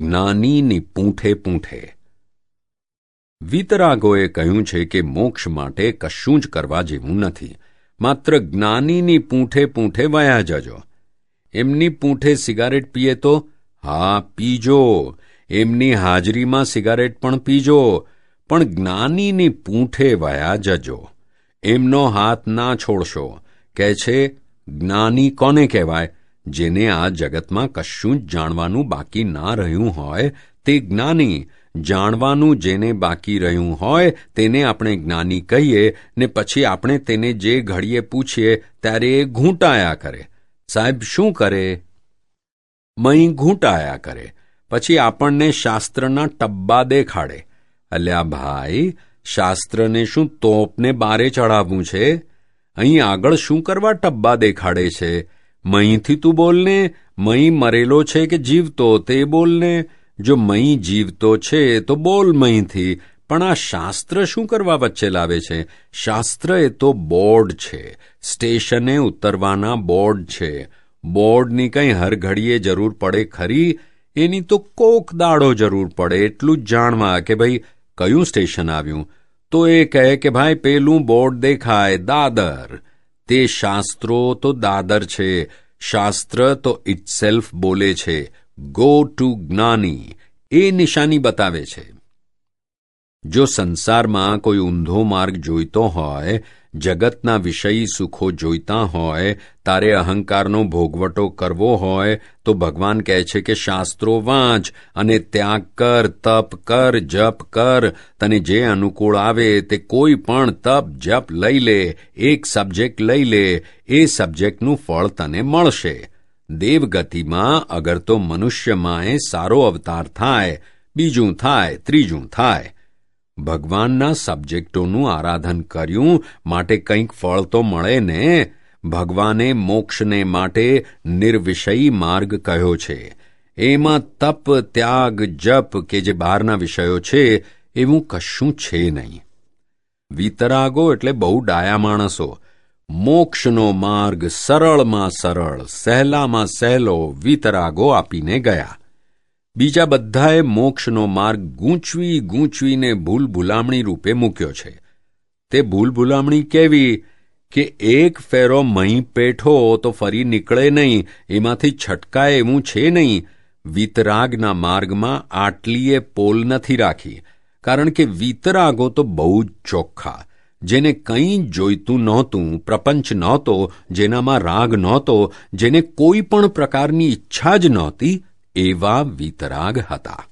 જ્ઞાનીની પૂંઠે પૂંઠે. વિતરાગોએ કહ્યું છે કે મોક્ષ માટે કશું જ કરવા જેવું નથી. માત્ર જ્ઞાનીની પૂંઠે પૂંઠે વયા જજો. એમની પૂંઠે સિગારેટ પીએ તો, હા, પીજો. એમની હાજરીમાં સિગારેટ પણ પીજો. પણ જ્ઞાનીની પૂંઠે વયા જજો. એમનો હાથ ના છોડશો. કહે છે, જ્ઞાની કોને કહેવાય? જેને આ જગતમાં કશું જ જાણવાનું બાકી ના રહ્યું હોય, તે જ્ઞાની. જાણવાનું જેને બાકી રહ્યું હોય, તેને આપણે જ્ઞાની કહીએ ને પછી આપણે તેને જે ઘડીએ પૂછીએ, ત્યારે એ ઘૂંટાયા કરે. સાહેબ, શું કરે? મહી ઘૂંટાયા કરે. પછી આપણને શાસ્ત્રના ટબ્બા દેખાડે. અલ્યા ભાઈ, શાસ્ત્રને શું તોપને બારે ચડાવવું છે? અહીં આગળ શું કરવા ટબ્બા દેખાડે છે? મહીથી તું બોલને, મહી મરેલો છે કે જીવતો તે બોલને. જો મહી જીવતો છે તો બોલ મહીંથી. પણ આ શાસ્ત્ર શું કરવા વચ્ચે લાવે છે? શાસ્ત્ર એ તો બોર્ડ છે. સ્ટેશને ઉતરવાના બોર્ડ છે. બોર્ડની કંઈ હરઘડીએ જરૂર પડે ખરી? એની તો કોક દાડો જરૂર પડે એટલું જ જાણવા કે ભાઈ કયું સ્ટેશન આવ્યું? તો એ કહે કે ભાઈ પેલું બોર્ડ દેખાય દાદર. તે શાસ્ત્રો તો દાદર છે, શાસ્ત્ર તો ઇટસેલ્ફ બોલે છે. ગો ટુ જ્ઞાની એ નિશાની બતાવે છે. જો સંસારમાં કોઈ ઊંધો માર્ગ જોઈતો હોય જગતના વિષયી સુખો જોઈતા હોય, તારે અહંકારનો ભોગવટો કરવો હોય, તો ભગવાન કહે છે કે શાસ્ત્રો વાંચ અને ત્યાગ કર, તપ કર, જપ કર. તને જે અનુકૂળ આવે તે કોઈ પણ તપ, જપ લઈ લે, એક સબ્જેક્ટ લઈ લે, એ સબ્જેક્ટનું ફળ તને મળશે. દેવગતિમાં અગર તો મનુષ્યમાં સારો અવતાર થાય, બીજું થાય, ત્રીજું થાય. ભગવાનના સબ્જેક્ટોનું આરાધન કર્યું, માટે કંઈક ફળ તો મળે ને? ભગવાને મોક્ષને માટે નિર્વિષયી માર્ગ કહ્યો છે? એમાં તપ, ત્યાગ, જપ કે જે બહારના વિષયો છે, એવું કશું છે નહીં. વિતરાગો એટલે બહુ ડાયા માણસો. મોક્ષનો માર્ગ સરળમાં સરળ, સહેલામાં સહેલો વિતરાગો આપીને ગયા. બીજા બધાએ મોક્ષનો માર્ગ ગૂંચવી ગૂંચવીને ભૂલ ભૂલામણી રૂપે મૂક્યો છે. તે ભૂલ ભૂલામણી કેવી? કે એક ફેરો મહી પેઠો તો ફરી નીકળે નહીં, એમાંથી છટકાય એવું છે નહીં. વિતરાગના માર્ગમાં આટલીએ પોલ નથી રાખી. કારણ કે વિતરાગો તો બહુ જ ચોખ્ખા. જેને કંઈ જોઈતું નહોતું, પ્રપંચ નહોતો, જેનામાં રાગ નહોતો, જેને કોઈ પણ પ્રકારની ઈચ્છા જ નહોતી એવા વિતરાગ હતા.